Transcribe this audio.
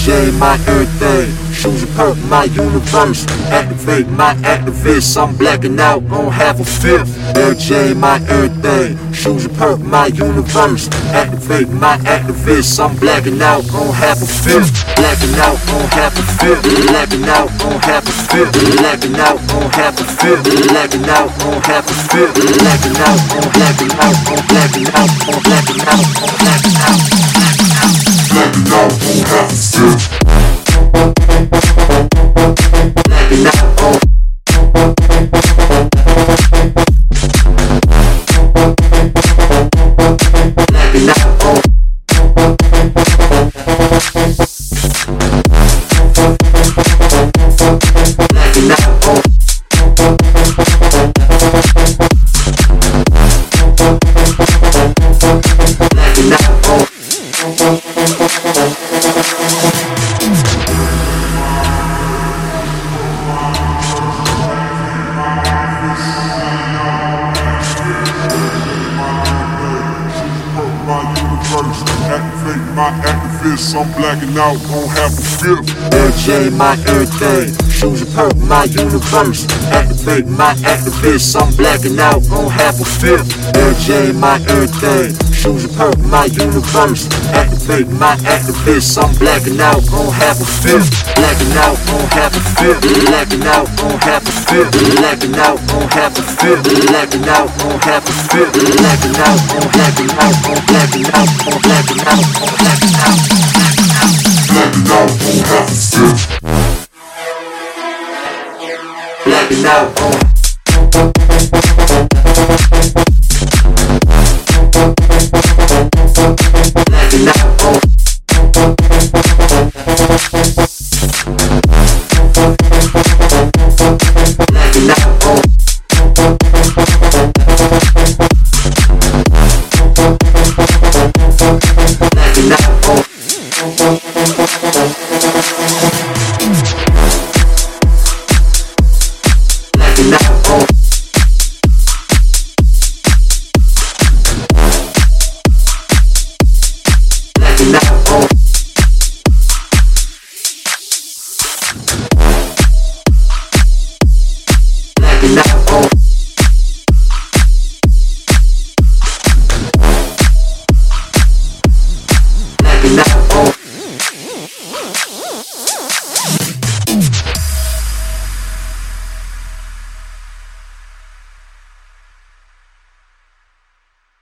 LJ, my everything. Shoes and perk, my universe. Activate my Actavis. I'm blacking out on half a fifth. LJ, my everything. Shoes and perk, my universe. Activate my Actavis. I'm blacking out on half a fifth. Blacking out on half a fifth. Blacking out on half a fifth. Blacking out on half a fifth. Blacking out on half a fifth. Blacking out on blacking out on blacking out on blacking out on blacking out. Activate my activists. I'm blacking out on have a fifth. LJ, my everything. Shoes and perk, my universe. Activate my activists. I'm blacking out on have a fifth. LJ, my everything. Shoes and perk, my universe. Activate my activists. I'm blacking out on half a fifth. Blacking out on half a fifth. Blacking out on half a fifth. Blacking out on half a fifth. Blacking out on half a fifth. Blacking out on blacking out on blacking out on blacking out on blacking out. Blacking out on half a fifth. Blacking out on